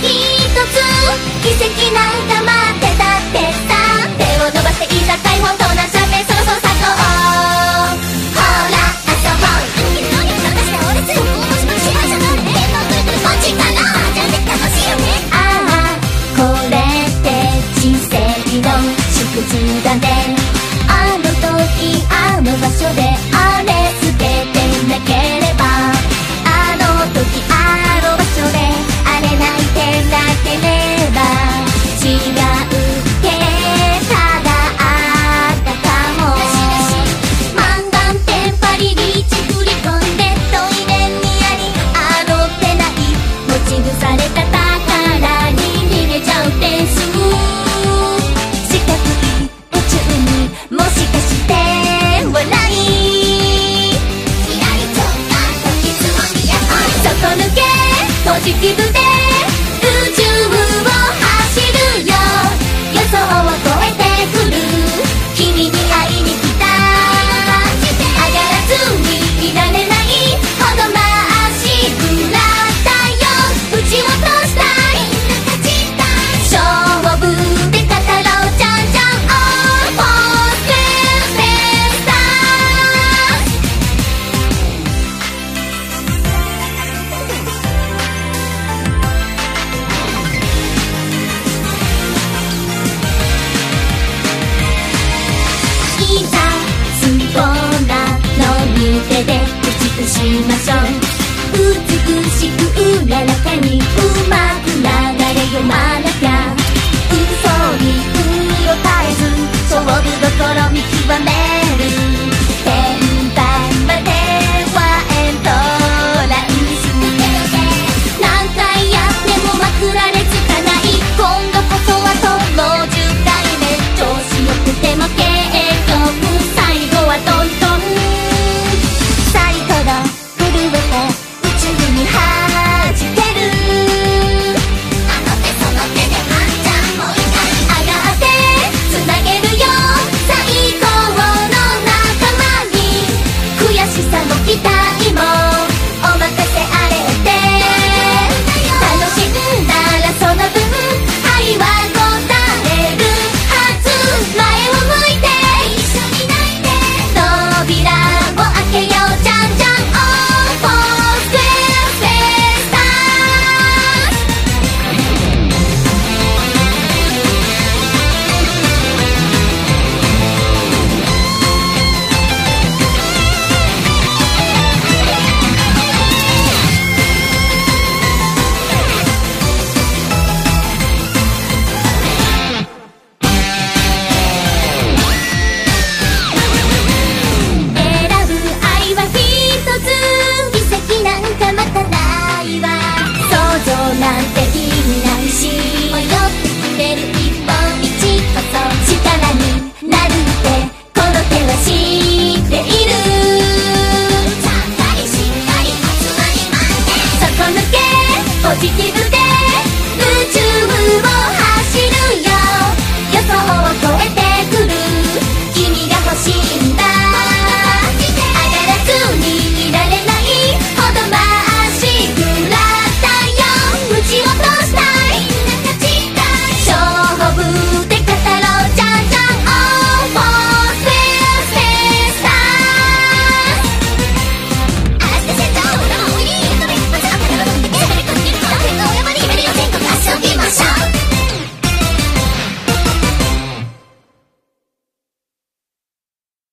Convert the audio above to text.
奇跡なんか待ってたってさ手を伸ばしていざ解んとなしってそろそろ砂うほら遊ぼうよを力探して俺すぐ応しもしましょう電脳くるるこっちかなじゃんで楽しいよねああこれって人生の縮図だねあの時あの場所であれつけてなけれ心見つばめ引き